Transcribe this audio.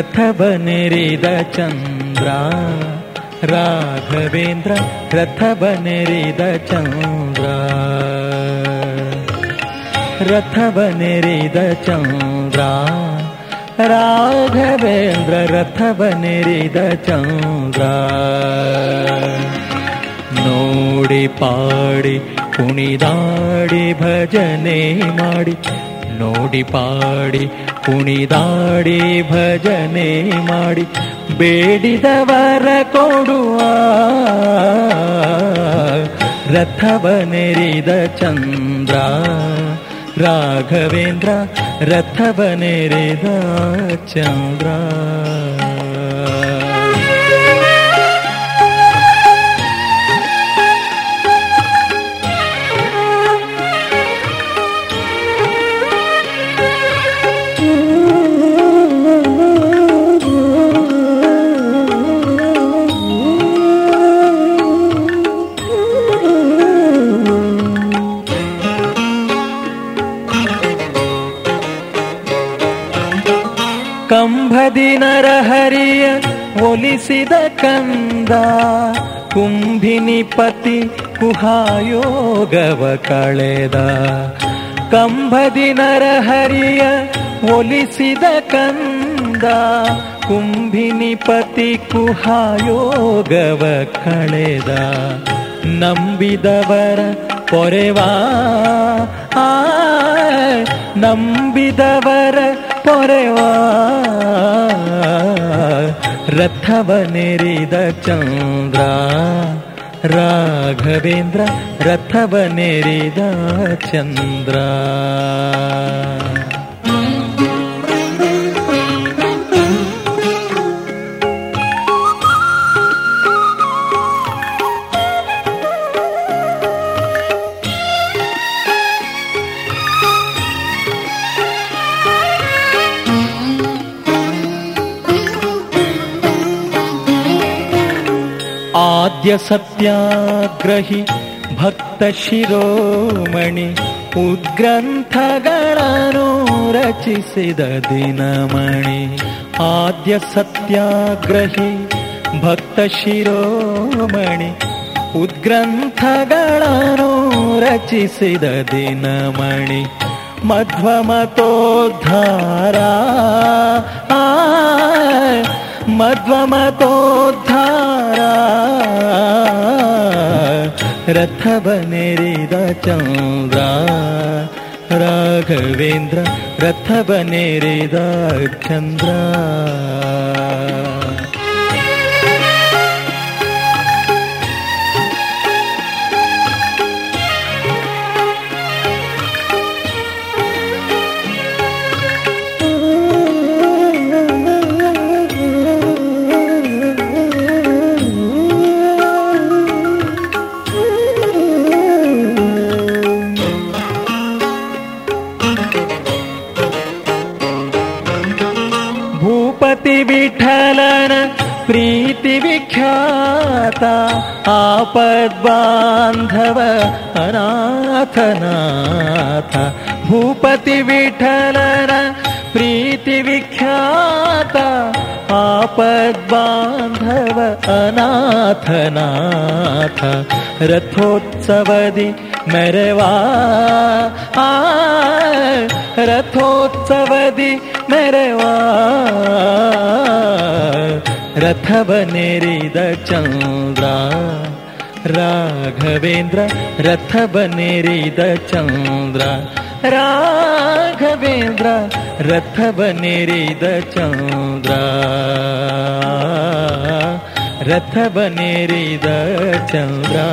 रथ बने द चन्द्रा राघवेन्द्र रथ बनेद चन्द्रा रथ बनेद चन्द्रा राघवेन्द्र रथ ब चन्द्रा नोडि पाडि कुणिदाडि भजने माडि ನೋಡಿ ಪಾಡಿ ಕುಣಿದಾಡಿ ಭಜನೆ ಮಾಡಿ ಬೇಡಿದವರ ಕೊಡುವ ರಥವನೆರಿದ ಚಂದ್ರ ರಾಘವೇಂದ್ರ ರಥವನೆರಿದ ಚಂದ್ರ. ಕಂಭದಿ ನರಹರಿಯ ಒಲಿಸಿದ ಕಂದ ಕುಂಭಿನಿ ಪತಿ ಕುಹಾಯೋಗವ ಕಳೆದ ಕಂಭದಿ ನರಹರಿಯ ಒಲಿಸಿದ ಕಂದ ಕುಂಭಿನಿ ಪತಿ ಕುಹಾಯೋಗವ ಕಳೆದ ನಂಬಿದವರ ಪೊರೆವಾ ಆ ನಂಬಿದವರ ಪೊರೆವಾ? ರಥವನೆರಿದ ಚಂದ್ರ. ರಾಘವೇಂದ್ರ ರಥವನೆರಿದ ಚಂದ್ರ. आद्यसत्याग्रहि भक्तशिरोमणि उद्ग्रन्थगणनो रचिद दीनमणि आद्य भक्तशिरोमणि उद्ग्रन्थगणरो रचिद द मध्वमतोद्धारा। मणि रथ बनेरि चन्द्रा राघवेन्द्र रथ बनेरी चन्द्रा विठलन प्रीतिविख्याता आपद्बान्धव अनाथनाथ। भूपतिविठलन प्रीतिविख्याता आपद्बान्धव अनाथनाथ। रथोत्सवदि मरवा। रथोत्सवदि नरवाथ रथवनेरिद चन्द्रा राघवेन्द्र रथवनेरिद चन्द्र राघवेन्द्र रथवनेरिद चन्द्र रथवनेरिद रथ चन्द्रा